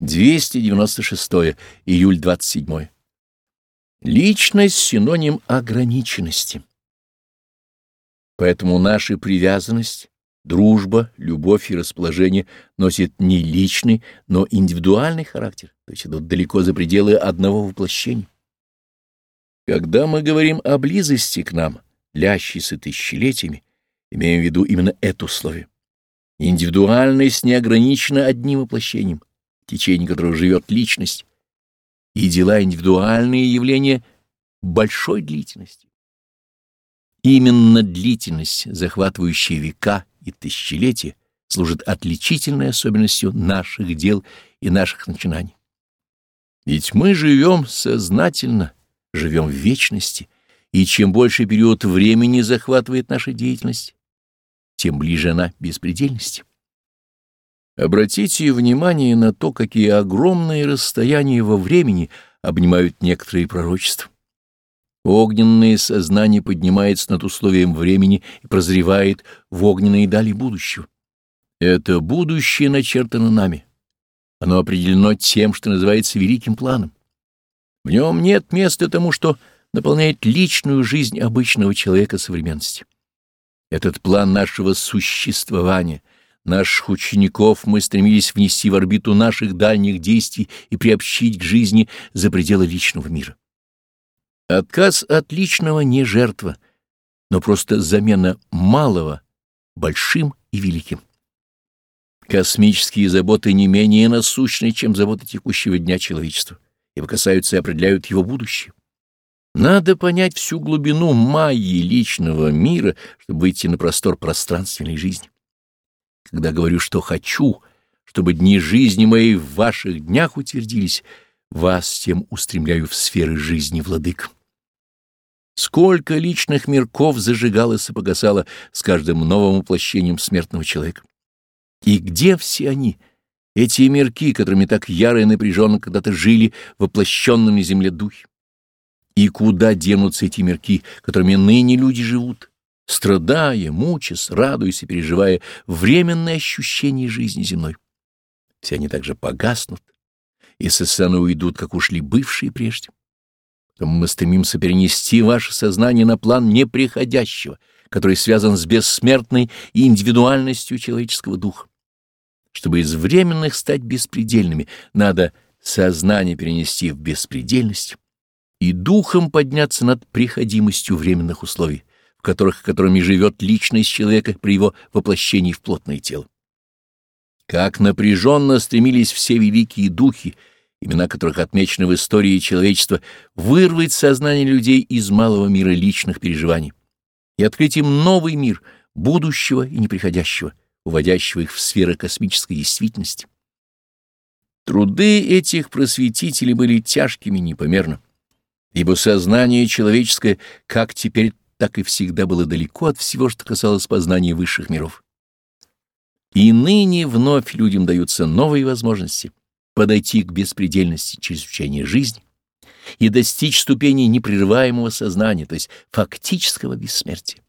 296. Июль 27. Личность — синоним ограниченности. Поэтому наша привязанность, дружба, любовь и расположение носят не личный, но индивидуальный характер, то есть идут далеко за пределы одного воплощения. Когда мы говорим о близости к нам, лящейся тысячелетиями, имеем в виду именно это условие. Индивидуальность не ограничена одним воплощением течение которого живет личность, и дела индивидуальные явления большой длительности. Именно длительность, захватывающая века и тысячелетия, служит отличительной особенностью наших дел и наших начинаний. Ведь мы живем сознательно, живем в вечности, и чем больше период времени захватывает наша деятельность, тем ближе она беспредельности. Обратите внимание на то, какие огромные расстояния во времени обнимают некоторые пророчества. Огненное сознание поднимается над условием времени и прозревает в огненные дали будущего. Это будущее начертано нами. Оно определено тем, что называется великим планом. В нем нет места тому, что наполняет личную жизнь обычного человека современности. Этот план нашего существования — Наших учеников мы стремились внести в орбиту наших дальних действий и приобщить к жизни за пределы личного мира. Отказ от личного не жертва, но просто замена малого большим и великим. Космические заботы не менее насущны, чем заботы текущего дня человечества, ибо касаются и определяют его будущее. Надо понять всю глубину майи личного мира, чтобы выйти на простор пространственной жизни. Когда говорю, что хочу, чтобы дни жизни моей в ваших днях утвердились, вас тем устремляю в сферы жизни, владык. Сколько личных мирков зажигалось и погасало с каждым новым воплощением смертного человека. И где все они, эти мирки, которыми так яро и напряженно когда-то жили воплощенным на земле духе? И куда денутся эти мирки, которыми ныне люди живут? Страдая, мучаясь, радуясь и переживая временное ощущение жизни земной. Все они также погаснут и со сцены уйдут, как ушли бывшие прежде. Поэтому мы стремимся перенести ваше сознание на план неприходящего, который связан с бессмертной и индивидуальностью человеческого духа. Чтобы из временных стать беспредельными, надо сознание перенести в беспредельность и духом подняться над приходимостью временных условий в которых которыми живет личность человека при его воплощении в плотное тело. Как напряженно стремились все великие духи, имена которых отмечены в истории человечества, вырвать сознание людей из малого мира личных переживаний и открыть им новый мир будущего и неприходящего, уводящего их в сферы космической действительности. Труды этих просветителей были тяжкими непомерно, ибо сознание человеческое, как теперь так и всегда было далеко от всего, что касалось познания высших миров. И ныне вновь людям даются новые возможности подойти к беспредельности через учение жизни и достичь ступени непрерываемого сознания, то есть фактического бессмертия.